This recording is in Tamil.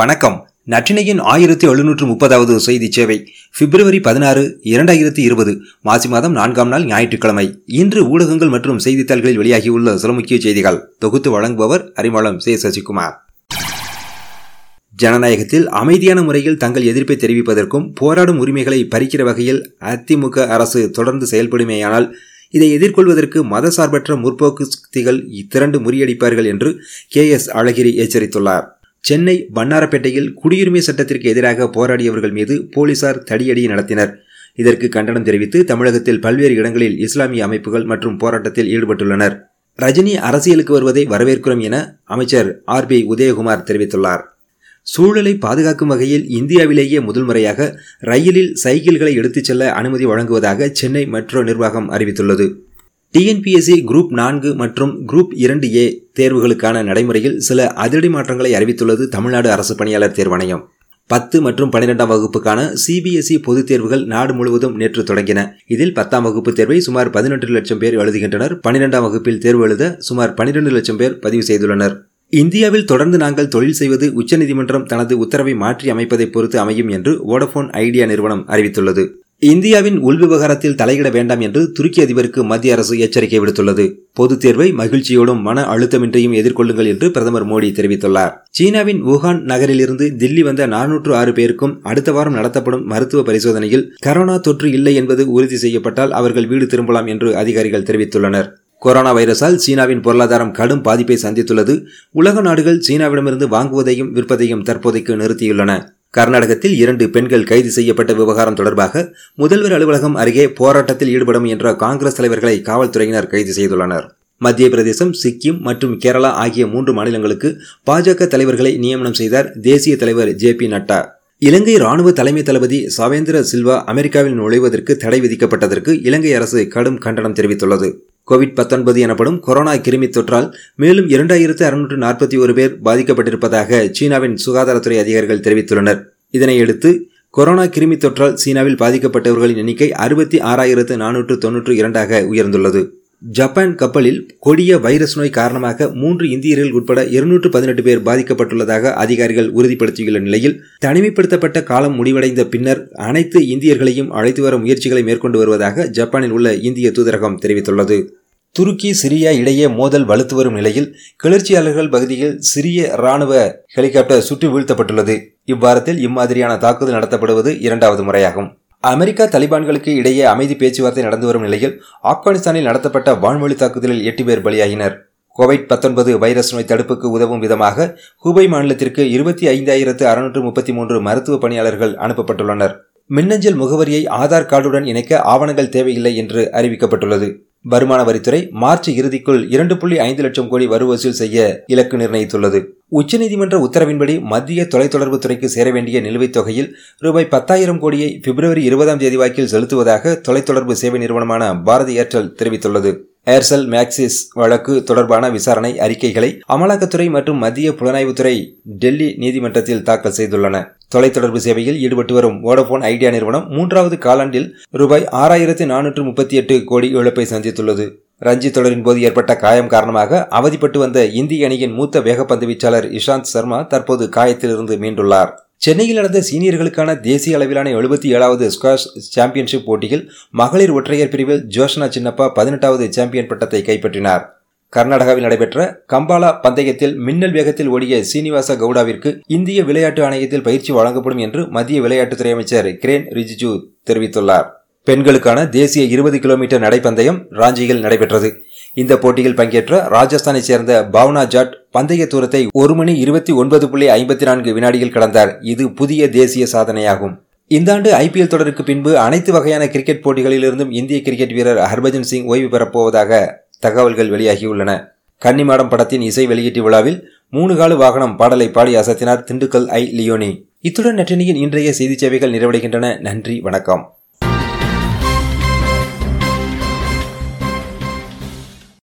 வணக்கம். நற்றினையின் ஆயிரத்தி எழுநூற்று முப்பதாவது செய்தி சேவை பிப்ரவரி பதினாறு இரண்டாயிரத்தி இருபது மாசி மாதம் நான்காம் நாள் ஞாயிற்றுக்கிழமை. இன்று ஊடகங்கள் மற்றும் செய்தித்தாள்களில் வெளியாகியுள்ள சில முக்கிய செய்திகள். தொகுத்து வழங்குபவர் அறிமுகம் சே. சசிகுமார். ஜனநாயகத்தில் அமைதியான முறையில் தங்கள் எதிர்ப்பை தெரிவிப்பதற்கும் போராடும் உரிமைகளை பறிக்கிற வகையில் அதிமுக அரசு தொடர்ந்து செயல்படுமேயானால் இதை எதிர்கொள்வதற்கு மதசார்பற்ற முற்போக்கு சக்திகள் திரண்டு முறியடிப்பார்கள் என்று கே. எஸ். அழகிரி எச்சரித்துள்ளார். சென்னை வண்ணாரப்பேட்டையில் குடியுரிமை சட்டத்திற்கு எதிராக போராடியவர்கள் மீது போலீசார் தடியடி நடத்தினர். இதற்கு கண்டனம் தெரிவித்து தமிழகத்தில் பல்வேறு இடங்களில் இஸ்லாமிய அமைப்புகள் மற்றும் போராட்டத்தில் ஈடுபட்டுள்ளனர். ரஜினி அரசியலுக்கு வருவதை வரவேற்கிறோம் என அமைச்சர் ஆர் பி உதயகுமார் தெரிவித்துள்ளார். சூழலை பாதுகாக்கும் வகையில் இந்தியாவிலேயே முதல் முறையாக ரயிலில் சைக்கிள்களை எடுத்துச் செல்ல அனுமதி வழங்குவதாக சென்னை மெட்ரோ நிர்வாகம் அறிவித்துள்ளது. டிஎன்பிஎஸ்சி குரூப் நான்கு மற்றும் குரூப் இரண்டு ஏ தேர்வுகளுக்கான நடைமுறையில் சில அதிரடி மாற்றங்களை அறிவித்துள்ளது தமிழ்நாடு அரசு பணியாளர் தேர்வாணையம். பத்து மற்றும் பனிரெண்டாம் வகுப்புக்கான சிபிஎஸ்இ பொதுத் தேர்வுகள் நாடு முழுவதும் நேற்று தொடங்கின. இதில் பத்தாம் வகுப்பு தேர்வை சுமார் பதினெட்டு லட்சம் பேர் எழுதுகின்றனர். பனிரெண்டாம் வகுப்பில் தேர்வு எழுத சுமார் பனிரெண்டு லட்சம் பேர் பதிவு செய்துள்ளனர். இந்தியாவில் தொடர்ந்து நாங்கள் தொழில் செய்வது உச்சநீதிமன்றம் தனது உத்தரவை மாற்றி அமைப்பதை பொறுத்து அமையும் என்று வோடபோன் ஐடியா நிறுவனம் அறிவித்துள்ளது. இந்தியாவின் உள்விவகாரத்தில் தலையிட வேண்டாம் என்று துருக்கி அதிபருக்கு மத்திய அரசு எச்சரிக்கை விடுத்துள்ளது. பொதுத் தேர்வை மகிழ்ச்சியோடும் மன அழுத்தமின்றியும் எதிர்கொள்ளுங்கள் என்று பிரதமர் மோடி தெரிவித்துள்ளார். சீனாவின் வுஹான் நகரிலிருந்து தில்லி வந்த நானூற்று ஆறு பேருக்கும் அடுத்த வாரம் நடத்தப்படும் மருத்துவ பரிசோதனையில் கரோனா தொற்று இல்லை என்பது உறுதி செய்யப்பட்டால் அவர்கள் வீடு திரும்பலாம் என்று அதிகாரிகள் தெரிவித்துள்ளனர். கொரோனா வைரஸால் சீனாவின் பொருளாதாரம் கடும் பாதிப்பை சந்தித்துள்ளது. உலக நாடுகள் சீனாவிடமிருந்து வாங்குவதையும் விற்பதையும் தற்போதைக்கு நிறுத்தியுள்ளன. கர்நாடகத்தில் இரண்டு பெண்கள் கைது செய்யப்பட்ட விவகாரம் தொடர்பாக முதல்வர் அலுவலகம் அருகே போராட்டத்தில் ஈடுபடும் என்ற காங்கிரஸ் தலைவர்களை காவல்துறையினர் கைது செய்துள்ளனர். மத்திய பிரதேசம் சிக்கிம் மற்றும் கேரளா ஆகிய மூன்று மாநிலங்களுக்கு பாஜக தலைவர்களை நியமனம் செய்தார் தேசிய தலைவர் ஜே பி நட்டா. இலங்கை ராணுவ தலைமை தளபதி சவேந்திர சில்வா அமெரிக்காவில் நுழைவதற்கு தடை விதிக்கப்பட்டதற்கு இலங்கை அரசு கடும் கண்டனம் தெரிவித்துள்ளது. கோவிட் பத்தொன்பது எனப்படும் கொரோனா கிருமி தொற்றால் மேலும் இரண்டாயிரத்து அறுநூற்று நாற்பத்தி ஒரு பேர் பாதிக்கப்பட்டிருப்பதாக சீனாவின் சுகாதாரத்துறை அதிகாரிகள் தெரிவித்துள்ளனர். இதனையடுத்து கொரோனா கிருமி தொற்றால் சீனாவில் பாதிக்கப்பட்டவர்களின் எண்ணிக்கை அறுபத்தி ஆறாயிரத்து நானூற்று தொன்னூற்று இரண்டாக உயர்ந்துள்ளது. ஜப்பான் கப்பலில் கொடிய வைரஸ் நோய் காரணமாக மூன்று இந்தியர்கள் உட்பட இருநூற்று பதினெட்டு பேர் பாதிக்கப்பட்டுள்ளதாக அதிகாரிகள் உறுதிப்படுத்தியுள்ள நிலையில் தனிமைப்படுத்தப்பட்ட காலம் முடிவடைந்த பின்னர் அனைத்து இந்தியர்களையும் அழைத்து வர முயற்சிகளை மேற்கொண்டு வருவதாக ஜப்பானில் உள்ள இந்திய தூதரகம் தெரிவித்துள்ளது. துருக்கி சிரியா இடையே மோதல் வலுத்து வரும் நிலையில் கிளர்ச்சியாளர்கள் பகுதியில் சிறிய ராணுவ ஹெலிகாப்டர் சுற்றி வீழ்த்தப்பட்டுள்ளது. இவ்வாரத்தில் இம்மாதிரியான தாக்குதல் நடத்தப்படுவது இரண்டாவது முறையாகும். அமெரிக்கா தலிபான்களுக்கு இடையே அமைதி பேச்சுவார்த்தை நடந்து வரும் நிலையில் ஆப்கானிஸ்தானில் நடத்தப்பட்ட வான்வழி தாக்குதலில் எட்டு பேர் பலியாகினர். கோவிட் பத்தொன்பது வைரஸ் நோய் தடுப்புக்கு உதவும் விதமாக ஹூபை மாநிலத்திற்கு இருபத்தி ஐந்தாயிரத்து அறுநூற்று முப்பத்தி மூன்று மருத்துவ பணியாளர்கள் அனுப்பப்பட்டுள்ளனர். மின்னஞ்சல் முகவரியை ஆதார் கார்டுடன் இணைக்க ஆவணங்கள் தேவையில்லை என்று அறிவிக்கப்பட்டுள்ளது. வருமான வரித்துறை மார்ச் இறுதிக்குள் இரண்டு புள்ளி ஐந்து லட்சம் கோடி வரி வசூல் செய்ய இலக்கு நிர்ணயித்துள்ளது. உச்சநீதிமன்ற உத்தரவின்படி மத்திய தொலைத்தொடர்புத்துறைக்கு சேர வேண்டிய நிலுவைத் தொகையில் ரூபாய் பத்தாயிரம் கோடியை பிப்ரவரி இருபதாம் தேதி வாக்கில் செலுத்துவதாக தொலைத்தொடர்பு சேவை நிறுவனமான பாரதி ஏர்டெல் தெரிவித்துள்ளது. ஏர்செல் மேக்சிஸ் வழக்கு தொடர்பான விசாரணை அறிக்கைகளை அமலாக்கத்துறை மற்றும் மத்திய புலனாய்வுத்துறை டெல்லி நீதிமன்றத்தில் தாக்கல் செய்துள்ளன. தொலைத்தொடர்பு சேவையில் ஈடுபட்டு வரும் வோடபோன் ஐடியா நிறுவனம் மூன்றாவது காலாண்டில் ரூபாய் ஆறாயிரத்தி நானூற்று முப்பத்தி எட்டு கோடி இழப்பை சந்தித்துள்ளது. ரஞ்சி தொடரின் போது ஏற்பட்ட காயம் காரணமாக அவதிப்பட்டு வந்த இந்திய அணியின் மூத்த வேகப்பந்து வீச்சாளர் இஷாந்த் சர்மா தற்போது காயத்திலிருந்து மீண்டுள்ளார். சென்னையில் நடந்த சீனியர்களுக்கான தேசிய அளவிலான எழுபத்தி ஏழாவது ஸ்குவாஷ் சாம்பியன்ஷிப் போட்டியில் மகளிர் ஒற்றையர் பிரிவில் ஜோஷனா சின்னப்பா பதினெட்டாவது சாம்பியன் பட்டத்தை கைப்பற்றினார். கர்நாடகாவில் நடைபெற்ற கம்பாலா பந்தயத்தில் மின்னல் வேகத்தில் ஓடிய சீனிவாச கவுடாவிற்கு இந்திய விளையாட்டு ஆணையத்தில் பயிற்சி வழங்கப்படும் என்று மத்திய விளையாட்டுத்துறை அமைச்சர் கிரேன் ரிஜிஜு தெரிவித்துள்ளார். பெண்களுக்கான தேசிய இருபது கிலோமீட்டர் நடைப்பந்தயம் ராஞ்சியில் நடைபெற்றது. இந்த போட்டியில் பங்கேற்ற ராஜஸ்தானை சேர்ந்த பாவ்னா ஜாட் பந்தய தூரத்தை ஒரு மணி இருபத்தி ஒன்பது புள்ளி ஐம்பத்தி நான்கு வினாடியில் கடந்தார். இது புதிய தேசிய சாதனையாகும். இந்த ஆண்டு ஐபிஎல் தொடருக்கு பின்பு அனைத்து வகையான கிரிக்கெட் போட்டிகளிலிருந்தும் இந்திய கிரிக்கெட் வீரர் ஹர்பஜன் சிங் ஓய்வு பெறப்போவதாக தகவல்கள் வெளியாகியுள்ளன. கன்னிமாடம் படத்தின் இசை வெளியீட்டு விழாவில் மூணு காலு வாகனம் பாடலை பாடி அசத்தினார் திண்டுக்கல் ஐ லியோனி. இத்துடன் நற்றினியின் இன்றைய செய்தி சேவைகள் நிறைவடைகின்றன. நன்றி வணக்கம்.